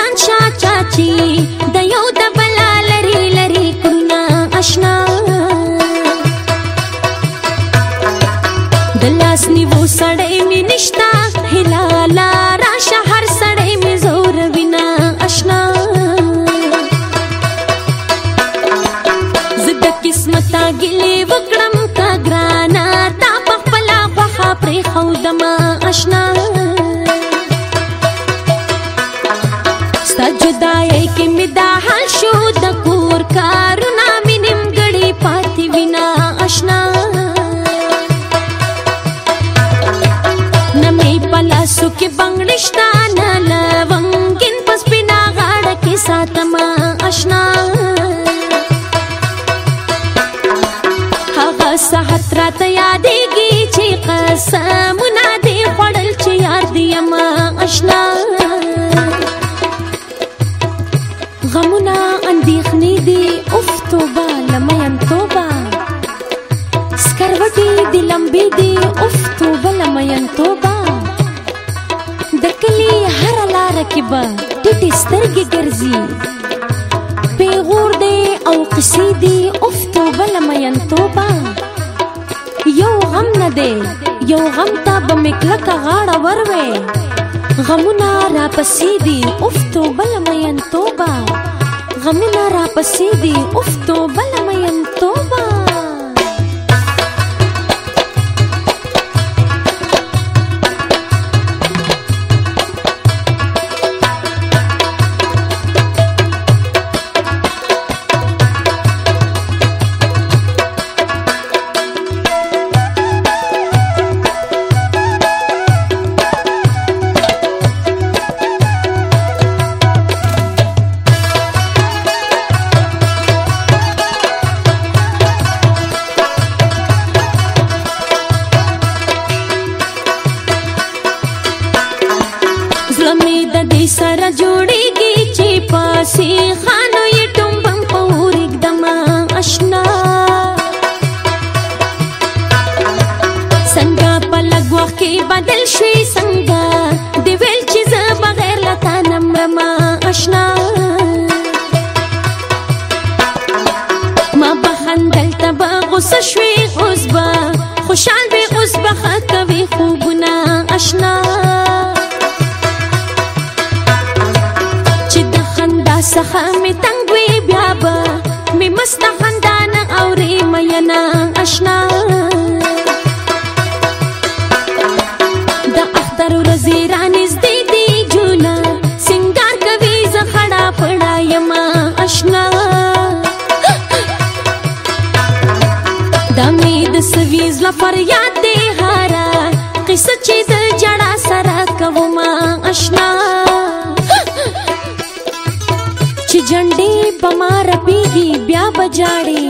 ځان شا چاچی د یو د بلا لري لري کړنا آشنا د لاس نیو سړې می نشتا هلالا را شهر سړې می زور وینا آشنا زد قسمتا ګلې وکړم تا ګرانا تا په خپل وخه پر خودما آشنا خدای کې می دا حال شو د کور کارونه مې نیمګړی پاتې وینا آشنا نه مې پلاسو کې بنگړشتانه دی لمبی دی اوف توبه لمین توبه د کلی هر لار کې به ټټي سترګې ګرځي پیغور دی او قصې دی اوف توبه لمین توبه یو غم نه دی یو غم ته به مې کلکه غاړه وروې غمونه را پسې دي اوف توبه لمین توبه غمونه را پسې دي اوف توبه لمین توبه شوي څنګه دی ویل چې زه بغیر لتا نمرما آشنا ما بخندل تبا غصه شوي اوس به خوشحال به اوس به ښه کوي خوبونه اشنا چې د خندا څخه مې تنګ وي بیا به مې مسته خندا نه اورې میینه اشنا زله فریاد دی هارا قصه چې د جړا سره کوم آشنا چې جنډي بمار پیږي بیا بجاړي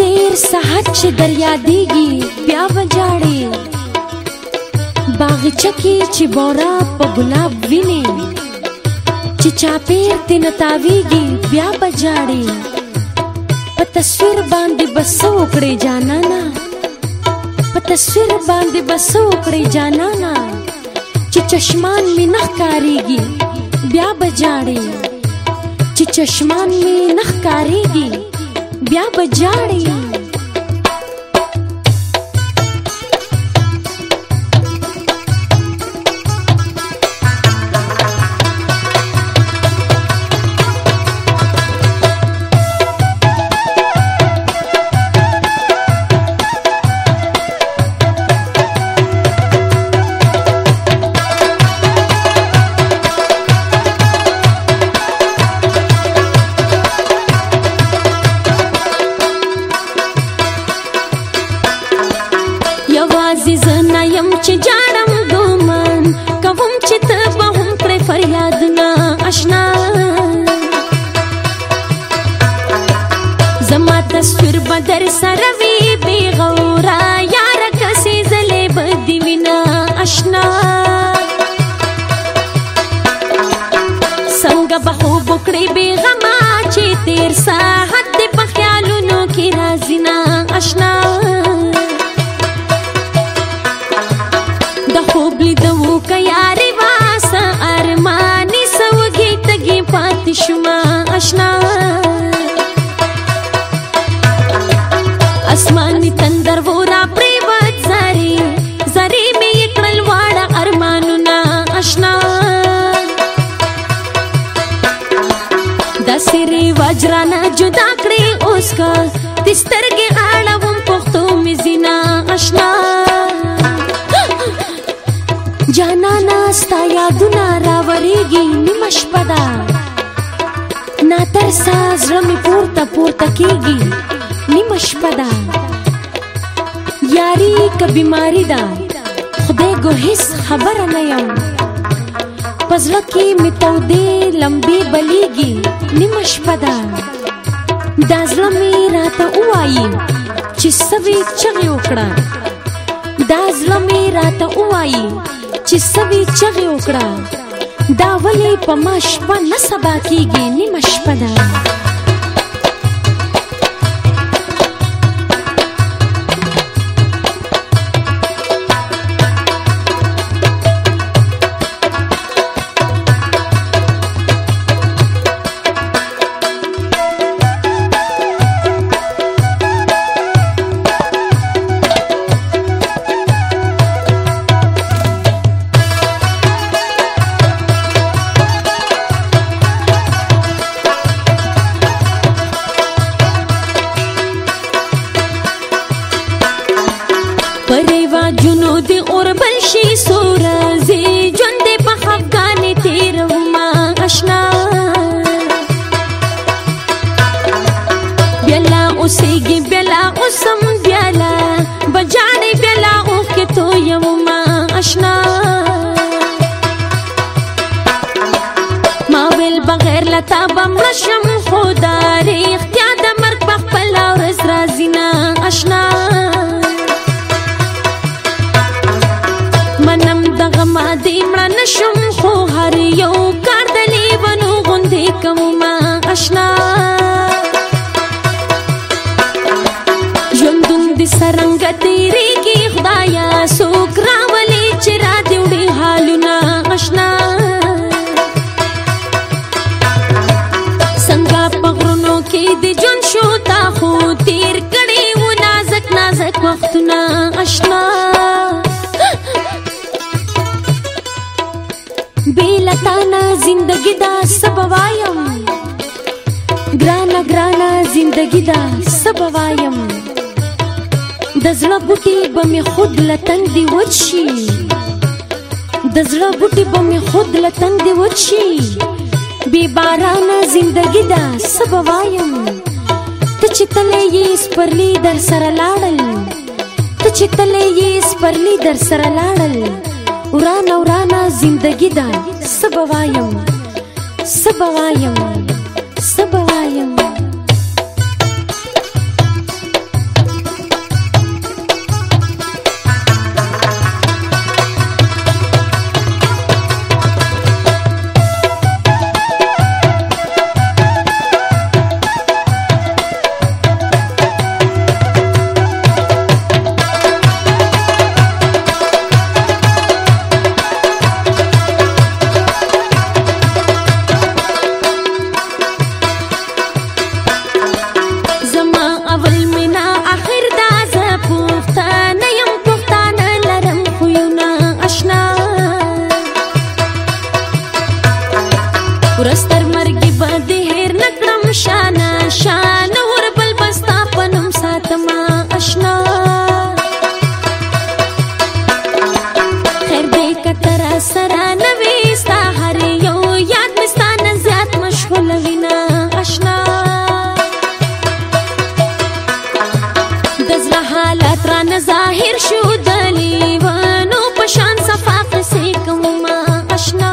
تیر سحت چې دریا دیږي بیا بجاړي باغچه کې چې بورا په ګلاب ویني چې چاپیر تن تاویږي بیا بجاړي په تصویر باندې بسو کړی جانانا په تصویر باندې بسو کړی جانانا چې چشمان می نخ کاریږي بیا بجاړي چې چشمان می نخ کاریږي بیا بجاړي watch now. خوږی نیمه شپه ده ناترسه زړه مې پورته پورته کیږي نیمه شپه ده یاري که بیماري ده خدای ګو هیڅ خبره نه یم په زړه کې مې تودې لمبې بلیږي نیمه شپه ده دا زړه مې راته ووایي چې سوي چغې وکړه دا زړه مې راته ووایي چې سوي چغې وکړه دا ولې په ما شپه نه سبا کېږي نیمه شپه ده جنو دی اور بل شي سورازي جون دی په خفګانې تیروما آشنا بلا اوسېږي بلا اوسم بلا بجاړي بلا اوخ کې تو یوما آشنا ما ویل بغیر لتا بمړشم آشنا بیلتانا زندگی دا سبوایم گرانا گرانا زندگی دا سبوایم د زړه بوټي به می خود لتن دی وچی د زړه بوټي به می خود لتن دی وچی بی بارانا زندگی دا سبوایم ته چې تلې یې سپرلی در سره لاړل چې تلې یې سپرلی در سره لاړل وران وران زندگی دا سبوایم سبوایم سبوایم نه ظاهر شو دلی ونو پشان صفا پسې کوم ما آشنا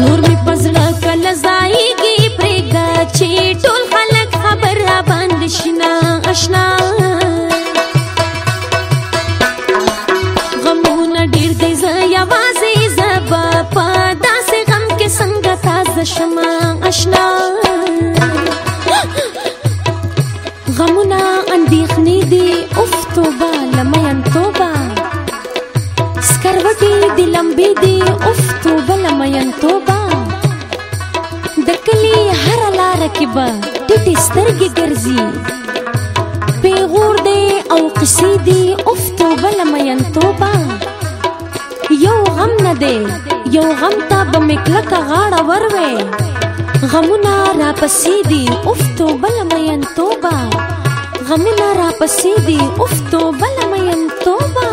نور می پزړه کله ځایږي پرېګا چې ټول خلک خبر را باندې شنا آشنا غمونه ډېر دی زه یوازې زه به په داسې غم کې څنګه تازه شمه د لمبې دی اوف توبه لمین توبه د کلی هر لار کې به ټټي سترګې ګرځي پیغور دی او قصې دی اوف توبه لمین توبه یو غم نه دی یو غم ته به مې کلکه غاړه وروې غمونه راپسې دي اوف توبه لمین توبه غمونه راپسې دي اوف توبه لمین توبه